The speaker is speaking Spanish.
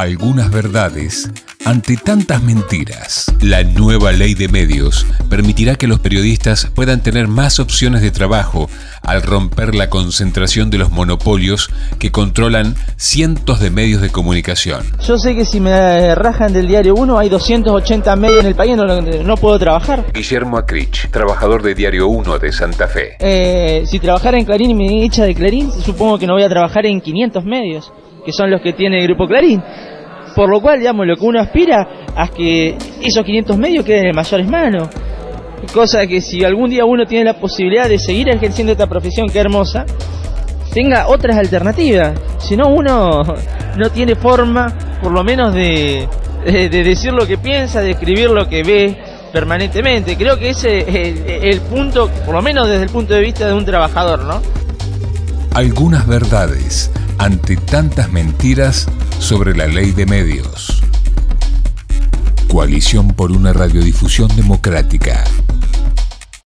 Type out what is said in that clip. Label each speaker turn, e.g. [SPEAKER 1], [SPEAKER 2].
[SPEAKER 1] algunas verdades ante tantas mentiras. La nueva ley de medios permitirá que los periodistas puedan tener más opciones de trabajo al romper la concentración de los monopolios que controlan cientos de medios de comunicación.
[SPEAKER 2] Yo sé que si me rajan del diario 1 hay 280 medios en el país, no, no puedo trabajar.
[SPEAKER 1] Guillermo Acrich, trabajador de Diario 1 de Santa Fe.
[SPEAKER 2] Eh, si trabajara en Clarín y me echa de Clarín, supongo que no voy a trabajar en 500 medios, que son los que tiene el Grupo Clarín. Por lo cual, digamos, lo que uno aspira a que esos 500 medios queden en mayores manos. Cosa que si algún día uno tiene la posibilidad de seguir ejerciendo esta profesión que hermosa, tenga otras alternativas. Si no, uno no tiene forma, por lo menos, de, de, decir lo que piensa, de escribir lo que ve permanentemente. Creo que ese es el, punto, por lo menos desde el punto de vista de un trabajador, ¿no?
[SPEAKER 1] Algunas verdades ante tantas mentiras sobre la ley de medios. Coalición por una radiodifusión democrática.